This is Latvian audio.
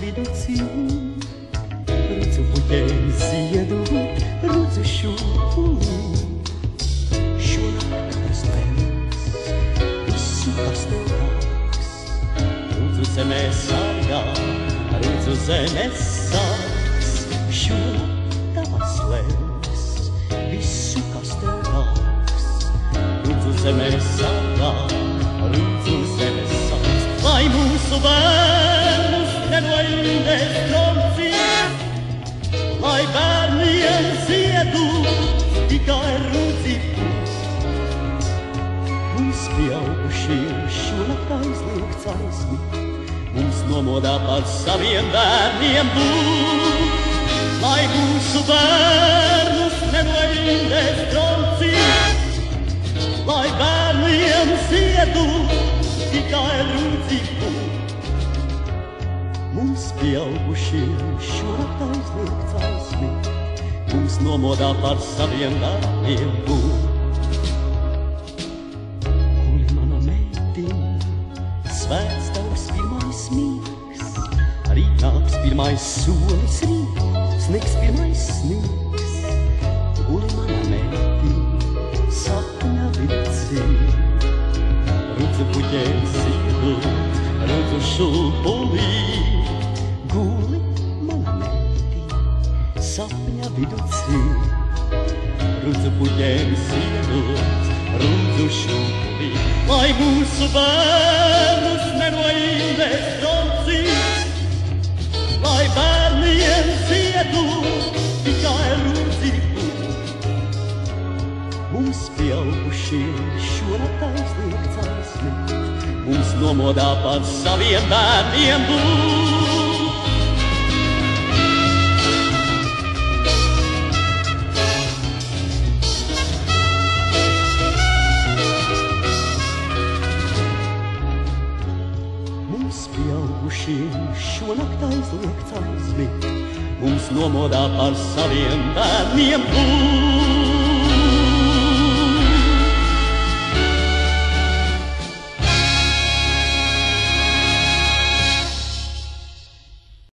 vidūcī. Rūdzu puķēni ziedu, rūdzu šūpulī. Šonakt tas lēns, visu pastāvāks. Rūdzu zemē sargā, rūdzu zemē sāks. Šonakt tavas lēns, visu kas tev nāks. Rūdzu zemē nenoindēs tromcīt, lai bērniem ziedu tikai rūdzību. Mums pieaugušie šonakt aizliegts aizmigt, mums nomodā par saviem bērniem būt. Lai mūsu bērnus nenoindēs tromcīt, lai bērniem ziedu tikai rūdzību. Mums pieaugušiem šonakt aizliegts aizmigt, mums nomodā par saviem bērniem būt. Guli mana meitiņa, svēts tavs pirmais mīgs, rīt nāks pirmais solis, rīt sniegs pirmais sniegs. Guli mana meitiņa, sapņa vicī, rudzu puķēns ziedu, rudzu šūpulī. Guli mana meitiņa, sapņa viducī, rudzu puķēns ziedu, rudzu šūpulī. Lai mūsu bērnus nenoindēs tromcīt, lai bērniem ziedu tikai rūdzību. Mums pieaugušie šonakt aizliegts aizmigt, mums nomodā par saviem bērniem būt. Pieaugušiem šonakt aizliegts aizmigt, mums nomodā par saviem bērniem būt.